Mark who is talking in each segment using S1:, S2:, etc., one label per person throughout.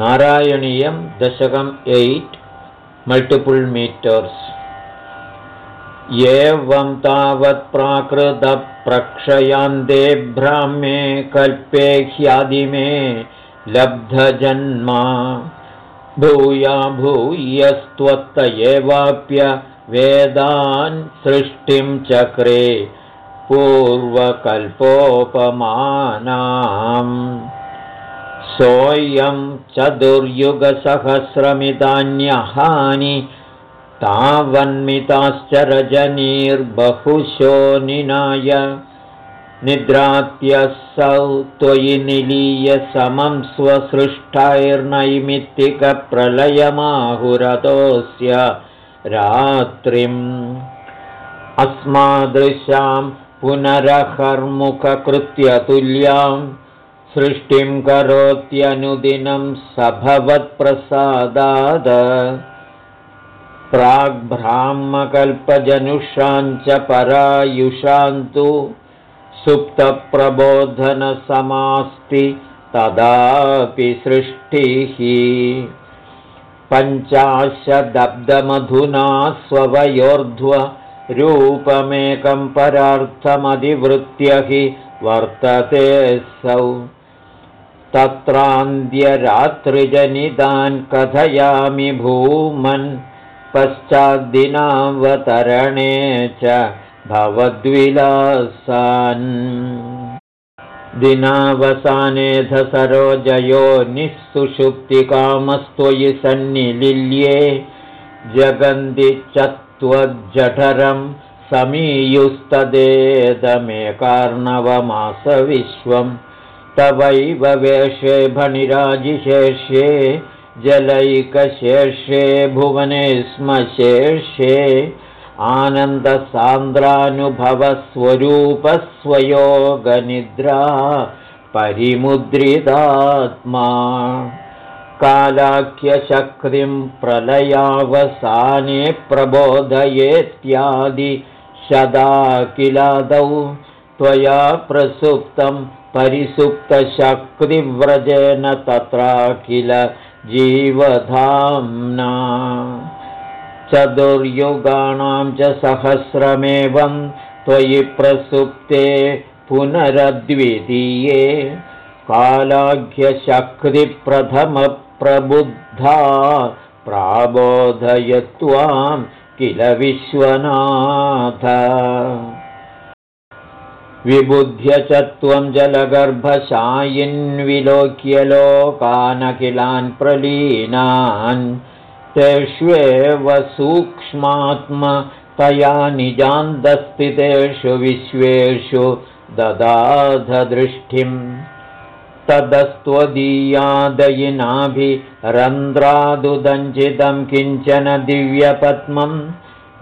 S1: नारायणीयं दशकम् eight मल्टिपुल् metres. एवं तावत् प्राकृतप्रक्षयान्ते ब्राह्मे कल्पे ह्यादिमे लब्धजन्मा। भूया भूयस्त्वत्त एवाप्य वेदान् सृष्टिं चक्रे पूर्वकल्पोपमानाम् सोऽयं चतुर्युगसहस्रमितान्यहानि तावन्मिताश्च रजनीर्बहुशो निनाय निद्राप्यसौ त्वयि निलीय समं स्वसृष्टाैर्नैमित्तिकप्रलयमाहुरतोऽस्य रात्रिम्। अस्मादृशां पुनरहर्मुखकृत्यतुल्यां सृष्टिं करोत्यनुदिनं सभवत्प्रसादाद। प्राग्ब्राह्मकल्पजनुषाञ्च परायुषान्तु सुप्तप्रबोधनसमास्ति तदापि सृष्टिः। पञ्चाशदब्दमधुना स्ववयोर्ध्वरूपमेकं परार्थमधिवृत्य हि वर्तते सौ तत्रान्त्यरात्रिजनिदान् कथयामि भूमन् पश्चाद्दिनावतरणे च भवद्विलासान्। दिनावसानेध सरोजयो निःसुषुप्तिकामस्त्वयि सन्निलिल्ये जगन्ति चत्वज्जठरं समीयुस्तदेदमेकार्णवमासविश्वं तवैव वेषे भणिराजिशेष्ये जलैकशेषे भुवने स्म शेषे आनन्दसान्द्रानुभवस्वरूपस्वयोगनिद्रा परिमुद्रितात्मा। कालाख्यशक्तिं प्रलयावसाने प्रबोधयेत्यादि शदा किलादौ त्वया प्रसुप्तं परिसुप्तशक्तिव्रजेन तत्राखिल जीवधाम्ना। चतुर्युगाणां च सहस्रमेवं त्वयि प्रसुप्ते पुनरद्वितीये। कालाख्यशक्तिप्रथमप्रबुद्धा प्राबोधयत्वां किल विश्वनाथ विबुध्य च त्वं जलगर्भशायिन्विलोक्य लोकानखिलान् प्रलीनान् तेष्वेव सूक्ष्मात्मतया निजान्तस्थितेषु विश्वेषु ददाधदृष्टिम् तदस्त्वदीयादयिनाभिरन्ध्रादुदञ्चितं किञ्चन दिव्यपद्मं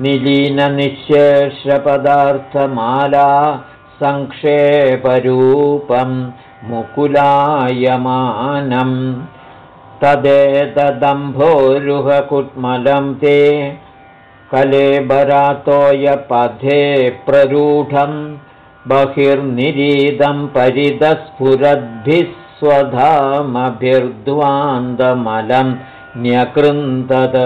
S1: निलीननिःशेषपदार्थमाला सङ्क्षेपरूपं मुकुलायमानम् तदेतदम्भोरुहकुट्मलं ते कलेबरातोयपथे प्ररूढं बहिर्निरीदं परितस्फुरद्भिः स्वधामभिर्ध्वान्दमलं न्यकृन्दद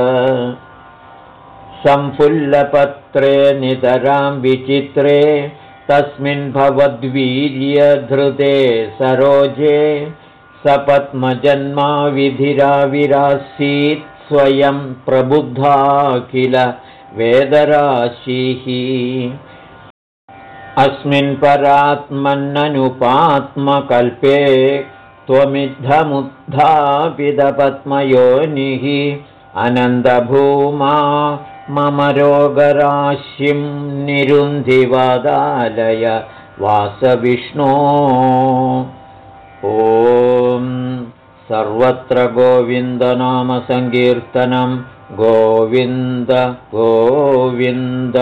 S1: संफुल्लपत्रे नितरां विचित्रे तस्मिन् भवद्वीर्यधृते सरोजे सपद्मजन्मा विधिराविरासीत् स्वयं प्रबुद्धा किल वेदराशिः। अस्मिन् परात्मन्ननुपात्मकल्पे त्वमिद्धमुद्धापितपद्मयोनिः अनन्दभूमा मम रोगराशिं निरुन्धिवदालय वासविष्णो। ॐ सर्वत्र गोविन्दनामसङ्कीर्तनं गोविन्द गोविन्द